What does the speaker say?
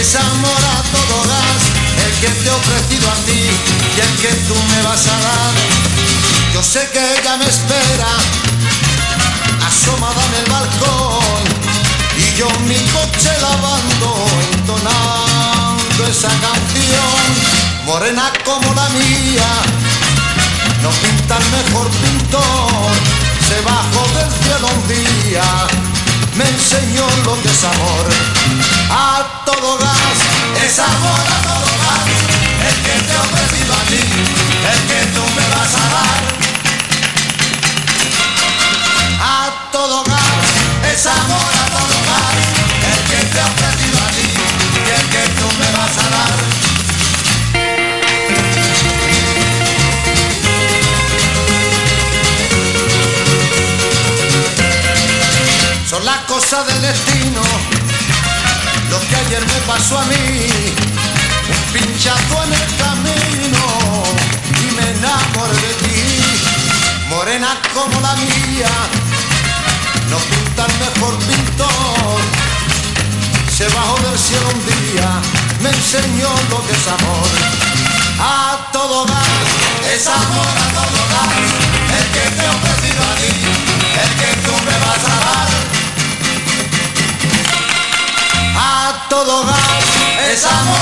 es amor a todo gas, el que te he ofrecido a ti y el que tú me vas a dar. Yo sé que ella me espera, asomada en el balcón, y yo mi coche lavando, entonando esa canción, morena como la mía, no pinta el mejor pintor, se bajó del cielo un día Cosas del destino, lo que ayer me pasó a mí, un pinchazo en el camino y me enamoré de ti, morena como la mía, no pinta el mejor pintor, se bajó del cielo un día, me enseñó lo que es amor, a todo gas, es amor todo gas. Esa mujer